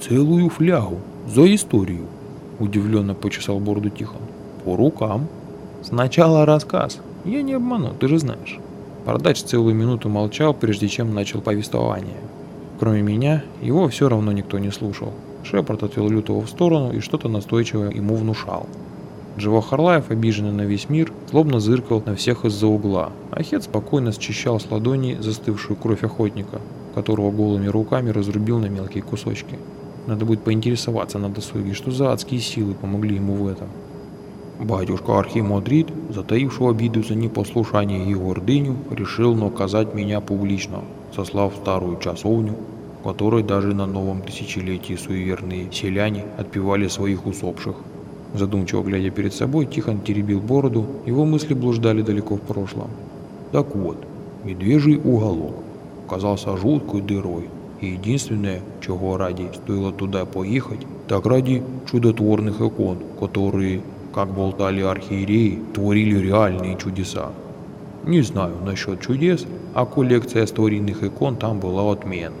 Целую флягу. За историю. Удивленно почесал бороду Тихон. По рукам. Сначала рассказ. Я не обману, ты же знаешь. Бородач целую минуту молчал, прежде чем начал повествование. Кроме меня, его все равно никто не слушал. Шепард отвел Лютого в сторону и что-то настойчиво ему внушал. Джива Харлаев, обиженный на весь мир, злобно зыркал на всех из-за угла, а Хет спокойно счищал с ладони застывшую кровь охотника, которого голыми руками разрубил на мелкие кусочки. Надо будет поинтересоваться на досуге, что за адские силы помогли ему в этом. Батюшка Архимандрит, затаивший обиду за непослушание и гордыню, решил наказать меня публично, сослав старую часовню, в которой даже на новом тысячелетии суеверные селяне отпевали своих усопших. Задумчиво глядя перед собой, Тихон теребил бороду, его мысли блуждали далеко в прошлом. Так вот, медвежий уголок казался жуткой дырой, и единственное, чего ради стоило туда поехать, так ради чудотворных икон, которые, как болтали архиереи, творили реальные чудеса. Не знаю насчет чудес, а коллекция старинных икон там была отменная.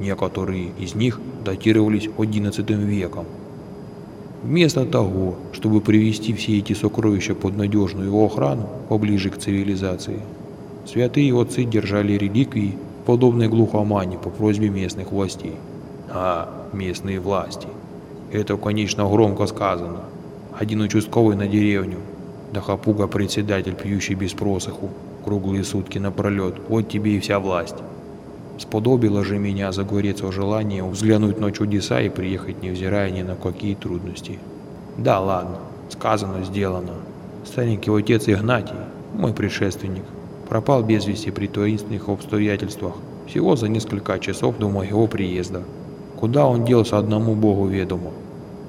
Некоторые из них датировались XI веком, Вместо того, чтобы привести все эти сокровища под надежную охрану поближе к цивилизации, святые отцы держали реликвии, подобные глухомане по просьбе местных властей. А, местные власти. Это, конечно, громко сказано. Один участковый на деревню, да хапуга председатель, пьющий без просоху, круглые сутки напролет, вот тебе и вся власть. Сподобило же меня загореться желание взглянуть на чудеса и приехать, невзирая ни на какие трудности. Да ладно, сказано, сделано. Старенький отец Игнатий, мой предшественник, пропал без вести при таинственных обстоятельствах всего за несколько часов до моего приезда. Куда он делся, одному богу ведомо.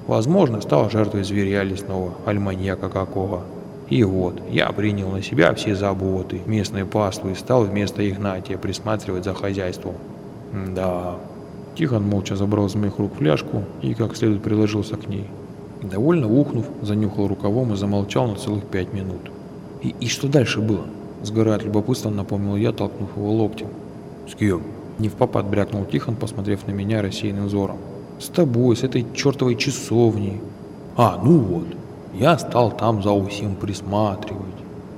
Возможно, стал жертвой зверя лесного, аль маньяка какого. И вот, я принял на себя все заботы местной паствы и стал вместо Игнатия присматривать за хозяйством. Да. Тихон молча забрал из моих рук фляжку и как следует приложился к ней. Довольно ухнув, занюхал рукавом и замолчал на целых пять минут. И, и что дальше было? Сгорая от любопытства, напомнил я, толкнув его локтем. С кем? Не в попад брякнул Тихон, посмотрев на меня рассеянным взором. С тобой, с этой чертовой часовней. А, ну вот. Я стал там за усим присматривать.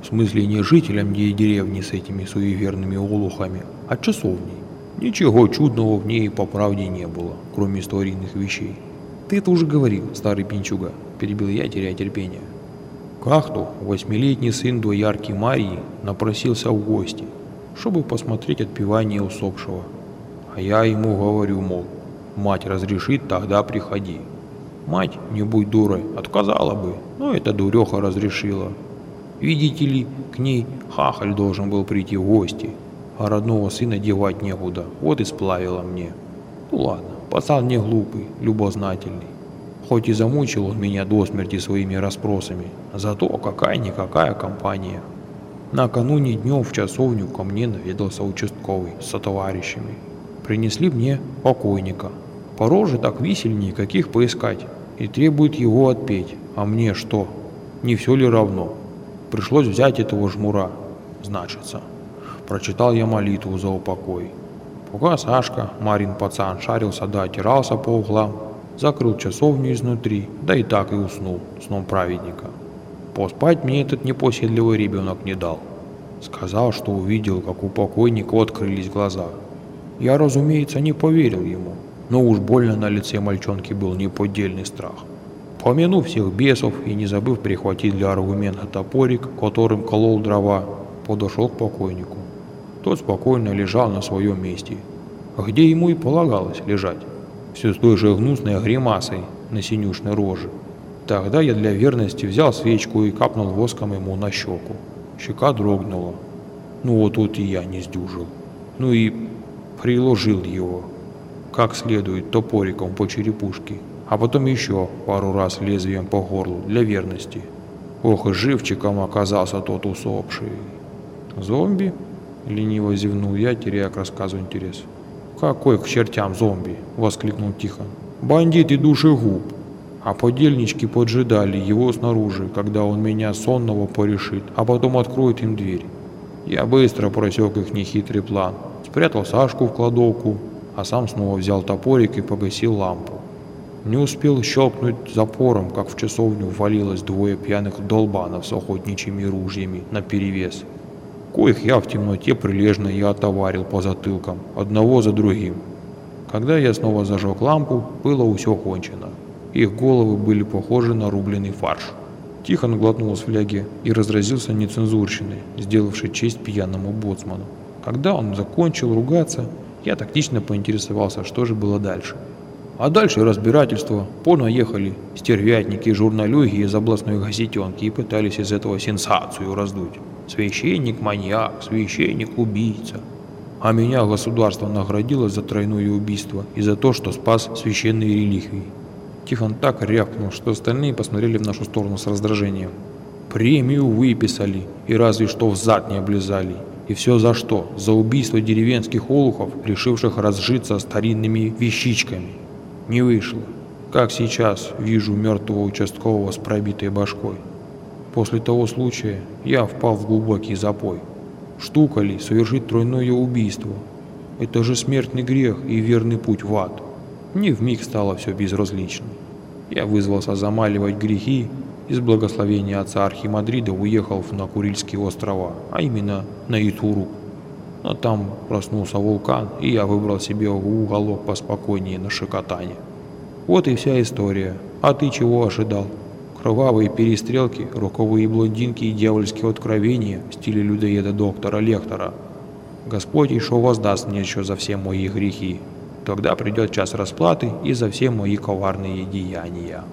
В смысле не жителям деревни с этими суеверными олухами, а часовней. Ничего чудного в ней по правде не было, кроме историйных вещей. Ты это уже говорил, старый пинчуга, перебил я, теряя терпение. Как-то восьмилетний сын двоярки Марии напросился в гости, чтобы посмотреть отпевание усопшего. А я ему говорю, мол, мать разрешит, тогда приходи. Мать, не будь дурой, отказала бы, но эта дуреха разрешила. Видите ли, к ней хахаль должен был прийти в гости, а родного сына девать некуда, вот и сплавила мне. Ну ладно, пацан не глупый, любознательный. Хоть и замучил он меня до смерти своими расспросами, зато какая-никакая компания. Накануне днем в часовню ко мне наведался участковый со товарищами. Принесли мне покойника. По роже так висельнее, каких поискать и требует его отпеть. А мне что? Не все ли равно? Пришлось взять этого жмура, значится. Прочитал я молитву за упокой. Пока Сашка, Марин пацан, шарился да отирался по углам, закрыл часовню изнутри, да и так и уснул сном праведника. Поспать мне этот непоседливый ребенок не дал. Сказал, что увидел, как у покойника открылись глаза. Я, разумеется, не поверил ему но уж больно на лице мальчонки был неподдельный страх. Помянув всех бесов и не забыв прихватить для аргумента топорик, которым колол дрова, подошел к покойнику. Тот спокойно лежал на своем месте, где ему и полагалось лежать, все с той же гнусной гримасой на синюшной роже. Тогда я для верности взял свечку и капнул воском ему на щеку. Щека дрогнула. Ну вот тут и я не сдюжил. Ну и приложил его как следует топориком по черепушке, а потом еще пару раз лезвием по горлу для верности. Ох и живчиком оказался тот усопший. Зомби? Лениво зевнул я, теряя к рассказу интерес. «Какой к чертям зомби?» – воскликнул Тихон. «Бандит и душегуб!» А подельнички поджидали его снаружи, когда он меня сонного порешит, а потом откроет им дверь. Я быстро просек их нехитрый план. Спрятал Сашку в кладовку, а сам снова взял топорик и погасил лампу. Не успел щелкнуть запором, как в часовню ввалилось двое пьяных долбанов с охотничьими ружьями наперевес. Коих я в темноте прилежно и отоварил по затылкам, одного за другим. Когда я снова зажег лампу, было все кончено. Их головы были похожи на рубленый фарш. Тихон глотнул с фляги и разразился нецензурщиной, сделавшей честь пьяному боцману. Когда он закончил ругаться, я тактично поинтересовался, что же было дальше. А дальше разбирательство. Понаехали стервятники, журналюги из областной газетенки и пытались из этого сенсацию раздуть. Священник-маньяк, священник-убийца. А меня государство наградило за тройное убийство и за то, что спас священные реликвии. Тихон так рявкнул, что остальные посмотрели в нашу сторону с раздражением. Премию выписали и разве что в зад не облизали. И все за что? За убийство деревенских олухов, решивших разжиться старинными вещичками. Не вышло. Как сейчас вижу мертвого участкового с пробитой башкой. После того случая я впал в глубокий запой. Штука ли совершить тройное убийство? Это же смертный грех и верный путь в ад. Мне вмиг стало все безразлично. Я вызвался замаливать грехи и с благословения отца Архимадрида уехал на Курильские острова, а именно на Итурук. Но там проснулся вулкан, и я выбрал себе уголок поспокойнее на Шикотане. Вот и вся история. А ты чего ожидал? Кровавые перестрелки, роковые блондинки и дьявольские откровения в стиле людоеда доктора Лектора. Господь еще воздаст мне еще за все мои грехи. Тогда придет час расплаты и за все мои коварные деяния.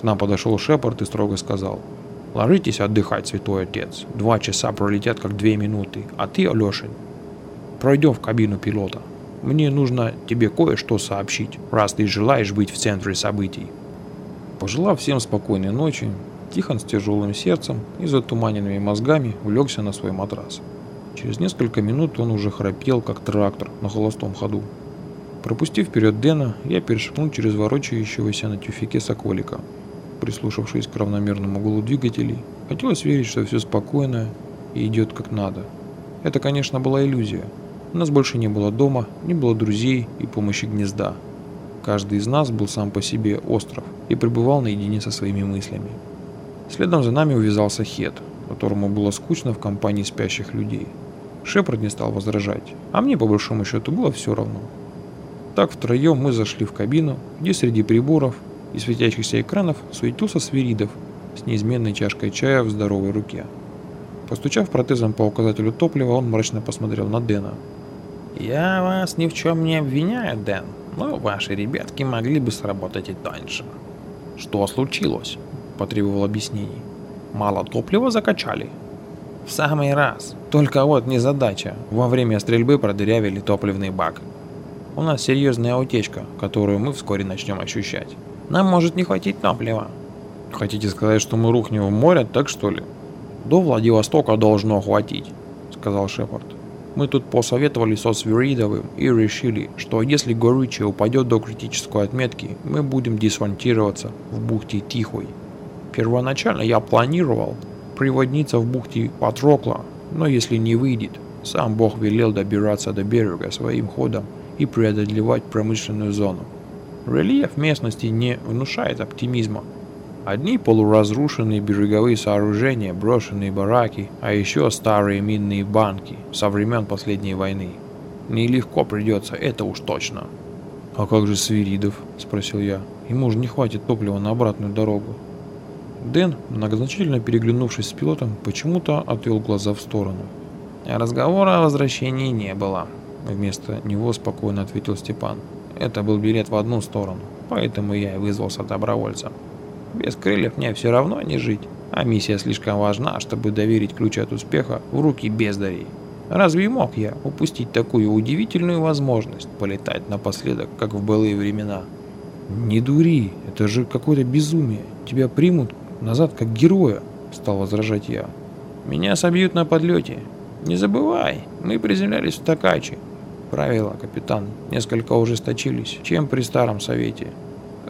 К нам подошел Шепард и строго сказал – Ложитесь отдыхать, святой отец. Два часа пролетят как две минуты. А ты, Алешин, пройдем в кабину пилота. Мне нужно тебе кое-что сообщить, раз ты желаешь быть в центре событий. Пожелав всем спокойной ночи, Тихон с тяжелым сердцем и затуманенными мозгами улегся на свой матрас. Через несколько минут он уже храпел, как трактор на холостом ходу. Пропустив вперед Дэна, я перешагнул через ворочающегося на тюфике соколика – прислушавшись к равномерному гулу двигателей, хотелось верить, что все спокойно и идет как надо. Это, конечно, была иллюзия. У нас больше не было дома, не было друзей и помощи гнезда. Каждый из нас был сам по себе остров и пребывал наедине со своими мыслями. Следом за нами увязался Хет, которому было скучно в компании спящих людей. Шепард не стал возражать, а мне по большому счету было все равно. Так втроем мы зашли в кабину, где среди приборов и светящихся экранов суетился Свиридов с неизменной чашкой чая в здоровой руке. Постучав протезом по указателю топлива, он мрачно посмотрел на Дэна. «Я вас ни в чем не обвиняю, Дэн, но ваши ребятки могли бы сработать и дальше». «Что случилось?» – потребовал объяснений. «Мало топлива закачали?» «В самый раз. Только вот незадача. Во время стрельбы продырявили топливный бак. У нас серьезная утечка, которую мы вскоре начнем ощущать. Нам может не хватить топлива. Хотите сказать, что мы рухнем в море, так что ли? До Владивостока должно хватить, сказал Шепард. Мы тут посоветовали со Свиридовым и решили, что если горючее упадет до критической отметки, мы будем десантироваться в бухте Тихой. Первоначально я планировал приводниться в бухте Патрокла, но если не выйдет, сам Бог велел добираться до берега своим ходом и преодолевать промышленную зону. Рельеф местности не внушает оптимизма. Одни полуразрушенные береговые сооружения, брошенные бараки, а еще старые минные банки со времен последней войны. Нелегко придется, это уж точно. «А как же Свиридов?» – спросил я. «Ему же не хватит топлива на обратную дорогу». Дэн, многозначительно переглянувшись с пилотом, почему-то отвел глаза в сторону. «Разговора о возвращении не было», – вместо него спокойно ответил Степан. Это был билет в одну сторону, поэтому я и вызвался добровольцем. Без крыльев мне все равно не жить, а миссия слишком важна, чтобы доверить ключ от успеха в руки бездарей. Разве мог я упустить такую удивительную возможность полетать напоследок, как в былые времена? «Не дури, это же какое-то безумие. Тебя примут назад как героя», — стал возражать я. «Меня собьют на подлете. Не забывай, мы приземлялись в Такачи, Правила, капитан, несколько ужесточились, чем при старом совете.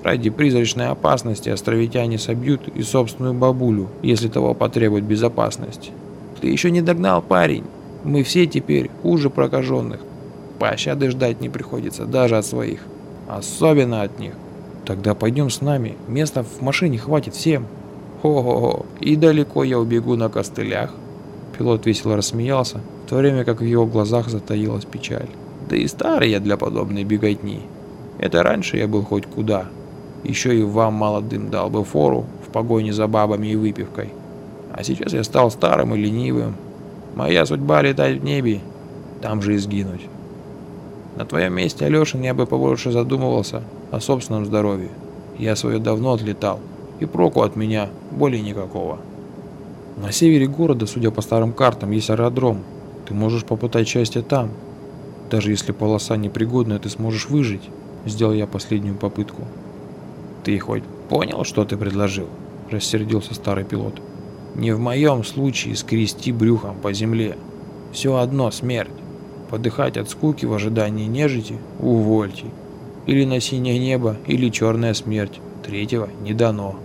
Ради призрачной опасности островитяне собьют и собственную бабулю, если того потребует безопасность. Ты еще не догнал, парень. Мы все теперь хуже прокаженных. пощады ждать не приходится даже от своих. Особенно от них. Тогда пойдем с нами, места в машине хватит всем. Хо-хо-хо, и далеко я убегу на костылях. Пилот весело рассмеялся, в то время как в его глазах затаилась печаль. Да и старый я для подобной беготни. Это раньше я был хоть куда. Еще и вам молодым дал бы фору в погоне за бабами и выпивкой. А сейчас я стал старым и ленивым. Моя судьба летать в небе, там же и сгинуть. На твоем месте, Алешин, я бы побольше задумывался о собственном здоровье. Я свое давно отлетал, и проку от меня более никакого. На севере города, судя по старым картам, есть аэродром. Ты можешь попытать счастье там. Даже если полоса непригодная, ты сможешь выжить. Сделал я последнюю попытку. Ты хоть понял, что ты предложил? Рассердился старый пилот. Не в моем случае скрести брюхом по земле. Все одно смерть. Подыхать от скуки в ожидании нежити – увольте. Или на синее небо, или черная смерть. Третьего не дано.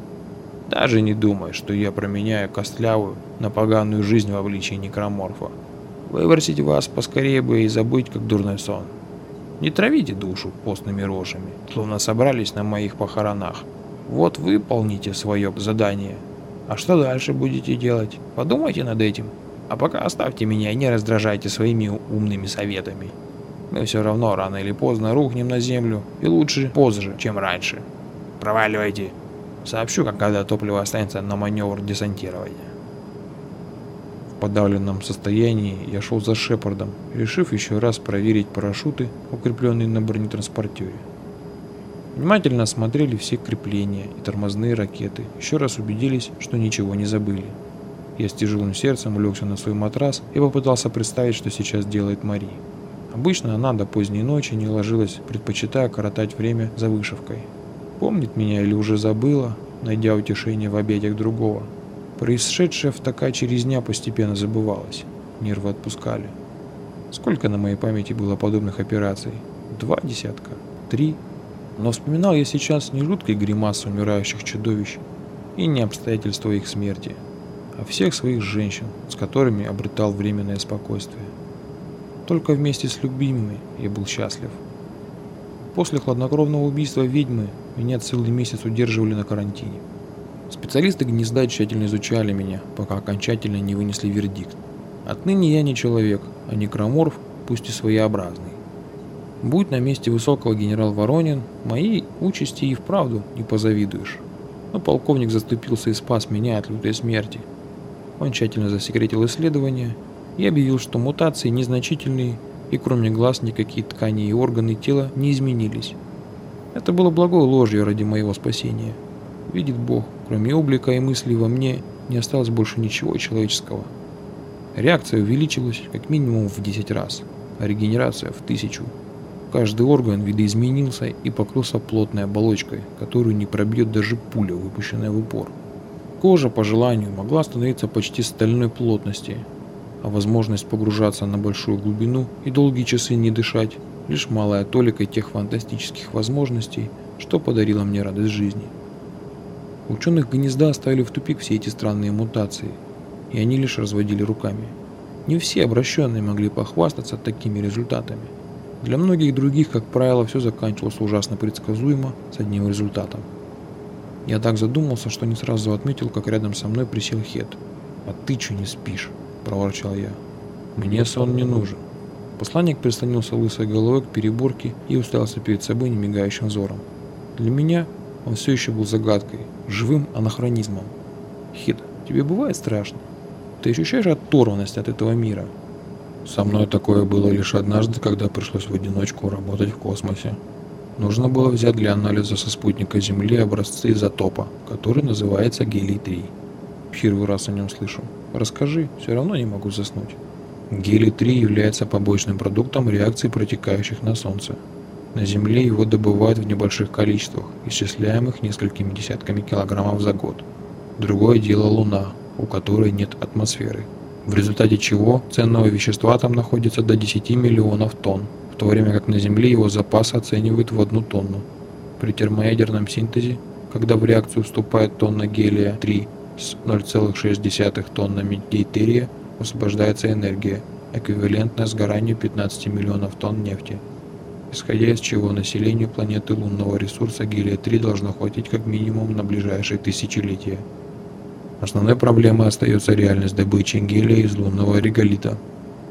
Даже не думай, что я променяю костлявую на поганую жизнь в обличии некроморфа. Выбросить вас поскорее бы и забыть, как дурной сон. Не травите душу постными рожами, словно собрались на моих похоронах. Вот выполните свое задание. А что дальше будете делать? Подумайте над этим. А пока оставьте меня и не раздражайте своими умными советами. Мы все равно рано или поздно рухнем на землю, и лучше позже, чем раньше. Проваливайте. Сообщу, как когда топливо останется на маневр десантирования. Подавленном состоянии я шел за Шепардом, решив еще раз проверить парашюты, укрепленные на бронетранспортере. Внимательно осмотрели все крепления и тормозные ракеты, еще раз убедились, что ничего не забыли. Я с тяжелым сердцем улегся на свой матрас и попытался представить, что сейчас делает Мари. Обычно она до поздней ночи не ложилась, предпочитая коротать время за вышивкой. Помнит меня или уже забыла, найдя утешение в объятиях другого. Происшедшее в Токаче резня постепенно забывалась. Нервы отпускали. Сколько на моей памяти было подобных операций? Два десятка? Три? Но вспоминал я сейчас не жуткой гримасы умирающих чудовищ и не обстоятельства их смерти – а всех своих женщин, с которыми обретал временное спокойствие. Только вместе с любимыми я был счастлив. После хладнокровного убийства ведьмы меня целый месяц удерживали на карантине. Специалисты гнезда тщательно изучали меня, пока окончательно не вынесли вердикт. Отныне я не человек, а некроморф, пусть и своеобразный. Будь на месте высокого генерал Воронин, моей участи и вправду не позавидуешь. Но полковник заступился и спас меня от лютой смерти – он тщательно засекретил исследование и объявил, что мутации незначительные и кроме глаз никакие ткани и органы тела не изменились. Это было благой ложью ради моего спасения. Видит Бог, кроме облика и мыслей во мне не осталось больше ничего человеческого. Реакция увеличилась как минимум в 10 раз, а регенерация в тысячу. Каждый орган видоизменился и покрылся плотной оболочкой, которую не пробьет даже пуля, выпущенная в упор. Кожа, по желанию, могла становиться почти стальной плотности, а возможность погружаться на большую глубину и долгие часы не дышать – лишь малая толика тех фантастических возможностей, что подарила мне радость жизни. Ученых гнезда оставили в тупик все эти странные мутации, и они лишь разводили руками. Не все обращенные могли похвастаться такими результатами. Для многих других, как правило, все заканчивалось ужасно предсказуемо с одним результатом – я так задумался, что не сразу отметил, как рядом со мной присел Хет. «А ты что не спишь?» – проворчал я. «Мне сон не нужен». Посланник прислонился лысой головой к переборке и уставился перед собой немигающим взором. Для меня он все еще был загадкой, живым анахронизмом. «Хит, тебе бывает страшно? Ты ощущаешь оторванность от этого мира?» «Со мной такое было лишь однажды, когда пришлось в одиночку работать в космосе», Нужно было взять для анализа со спутника Земли образцы изотопа, который называется гелий-3. Первый раз о нем слышу. Расскажи, все равно не могу заснуть. Гелий-3 является побочным продуктом реакций, протекающих на Солнце. На Земле его добывают в небольших количествах, исчисляемых несколькими десятками килограммов за год. Другое дело Луна, у которой нет атмосферы, в результате чего ценного вещества там находится до 10 миллионов тонн в то время как на Земле его запас оценивают в одну тонну. При термоядерном синтезе, когда в реакцию вступает тонна гелия-3 с 0,6 тоннами дейтерия, освобождается энергия, эквивалентное сгоранию 15 миллионов тонн нефти, исходя из чего населению планеты лунного ресурса гелия-3 должно хватить как минимум на ближайшие тысячелетия. Основной проблемой остается реальность добычи гелия из лунного реголита.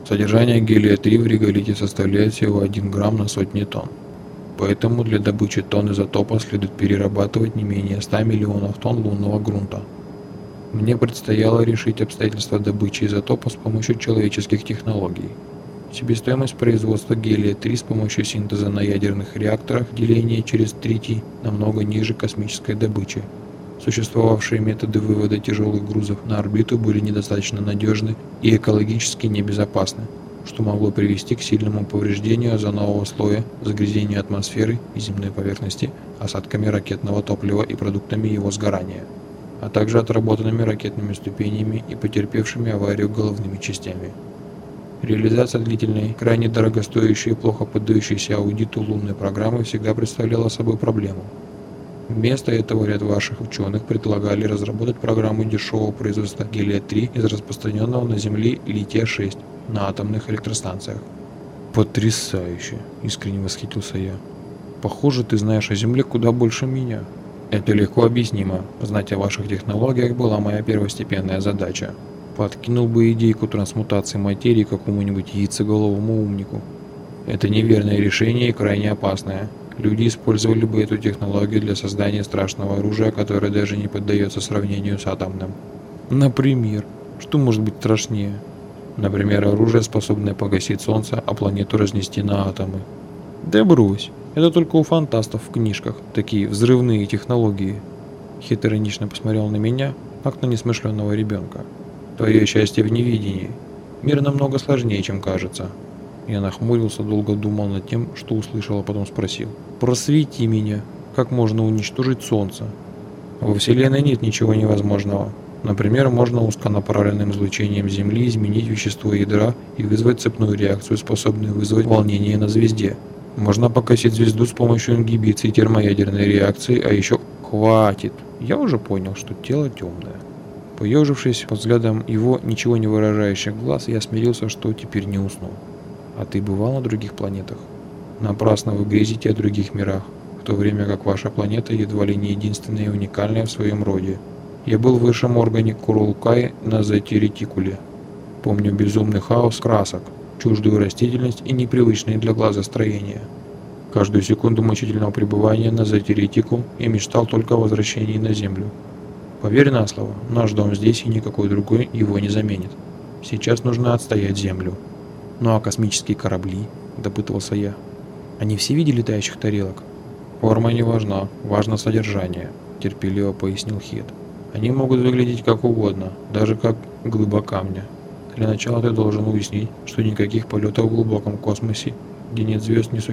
Содержание гелия-3 в реголите составляет всего 1 грамм на сотни тонн. Поэтому для добычи тонн изотопа следует перерабатывать не менее 100 миллионов тонн лунного грунта. Мне предстояло решить обстоятельства добычи изотопа с помощью человеческих технологий. Себестоимость производства гелия-3 с помощью синтеза на ядерных реакторах деления через тритий намного ниже космической добычи. Существовавшие методы вывода тяжелых грузов на орбиту были недостаточно надежны и экологически небезопасны, что могло привести к сильному повреждению озонового слоя, загрязнению атмосферы и земной поверхности осадками ракетного топлива и продуктами его сгорания, а также отработанными ракетными ступенями и потерпевшими аварию головными частями. Реализация длительной, крайне дорогостоящей и плохо поддающейся аудиту лунной программы всегда представляла собой проблему. Вместо этого ряд ваших ученых предлагали разработать программу дешевого производства гелия-3 из распространенного на Земле лития-6 на атомных электростанциях. «Потрясающе!» – искренне восхитился я. «Похоже, ты знаешь о Земле куда больше меня». Это легко объяснимо. Знать о ваших технологиях была моя первостепенная задача. Подкинул бы идейку трансмутации материи какому-нибудь яйцеголовому умнику. Это неверное решение и крайне опасное. Люди использовали бы эту технологию для создания страшного оружия, которое даже не поддается сравнению с атомным. Например, что может быть страшнее? Например, оружие, способное погасить Солнце, а планету разнести на атомы. Да брось, это только у фантастов в книжках, такие взрывные технологии. Хит иронично посмотрел на меня, как на несмышленного ребенка. Твое счастье в невидении. Мир намного сложнее, чем кажется. Я нахмурился, долго думал над тем, что услышал, а потом спросил. «Просвети меня. Как можно уничтожить Солнце?» Во Вселенной нет ничего невозможного. Например, можно узконаправленным излучением Земли изменить вещество ядра и вызвать цепную реакцию, способную вызвать волнение на звезде. Можно покосить звезду с помощью ингибиции термоядерной реакции, а еще... Хватит! Я уже понял, что тело темное. Поежившись под взглядом его ничего не выражающих глаз, я смирился, что теперь не усну. А ты бывал на других планетах? Напрасно вы грезите о других мирах, в то время как ваша планета едва ли не единственная и уникальная в своем роде. Я был в высшем органе Курулкай на Зайти-ретикуле. Помню безумный хаос красок, чуждую растительность и непривычные для глаза строения. Каждую секунду мучительного пребывания на Зайти-ретикул я мечтал только о возвращении на Землю. Поверь на слово, наш дом здесь и никакой другой его не заменит. Сейчас нужно отстоять землю. Ну а космические корабли, допытывался я. Они все видели летающих тарелок? Форма не важна, важно содержание, терпеливо пояснил Хет. Они могут выглядеть как угодно, даже как глыба камня. Для начала ты должен уяснить, что никаких полетов в глубоком космосе, где нет звезд, не существует.